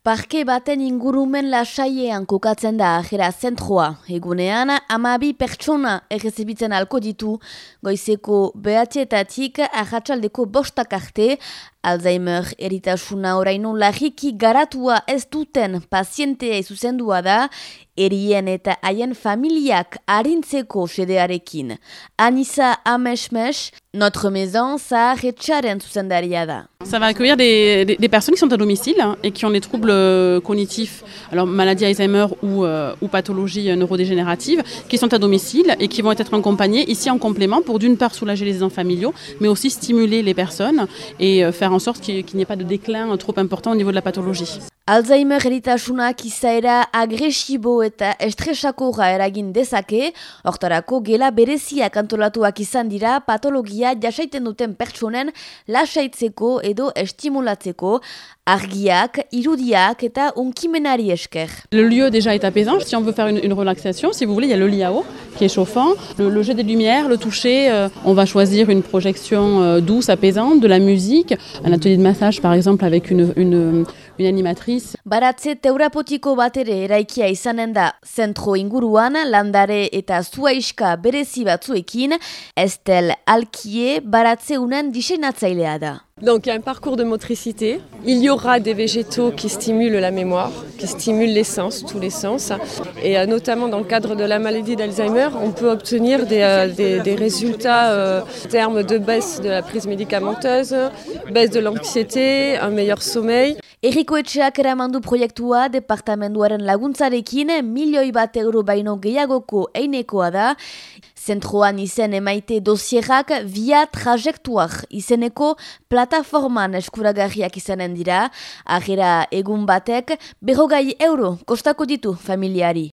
Parke baten ingurumen lasaiean kokatzen da ajera zentroa. Egunean, amabi pertsona egezibitzen alko ditu, goizeko behatxetatik ahatsaldeko bostak arte, Alzheimer eritasuna oraino lagiki garatua ez duten pazientea izuzendua da, erien eta haien familiak harintzeko sedearekin. Anissa Ameshmesh, notre maison zahar etxaren zuzendaria da. Ça va accueillir des, personnes qui sont à domicile et qui ont des troubles euh, cognitifs, alors maladie Alzheimer ou, euh, ou pathologie neurodégénérative, qui sont à domicile et qui vont être accompagnées ici en complément pour d'une part soulager les aidants familiaux, mais aussi stimuler les personnes et euh, faire en sorte qu'il n'y ait pas de déclin trop important au niveau de la pathologie. Alzheimer eritasunak izaera agresibo eta estresakorra eragin dezake, hortarako gela bereziak antolatuak izan dira patologia jasaiten duten pertsonen lasaitzeko edo estimulatzeko, argiak, irudiak eta unkimenari esker. Le lieu déjà est apaisant, si on veut faire une, une relaxation, si vous voulez, il y a le eau qui est chauffant, le, le jeu des lumières, le toucher, euh, on va choisir une projection euh, douce, apaisante, de la musique, un atelier de massage par exemple avec une, une, une animatrice Baratze teurapotiko bat ere eraikia izanen da zentro inguruan, landare eta zuaiska berezi batzuekin, Estel Alkie baratze unen diseinatzailea da. Donc il y a un parcours de motricité. Il y aura des végétaux qui stimulent la mémoire, qui stimulent les sens, tous les sens. Et euh, notamment dans le cadre de la maladie d'Alzheimer, on peut obtenir des, euh, des, des résultats euh, en termes de baisse de la prise médicamenteuse, baisse de l'anxiété, un meilleur sommeil. Eriko etxeak eramandu proiektua departamenduaren laguntzarekin milioi bat euro baino gehiagoko einekoa da. Zentroan izen emaite dosierak via trajektuak izeneko plataforman eskuragarriak izanen dira. Agera egun batek berrogai euro kostako ditu familiari.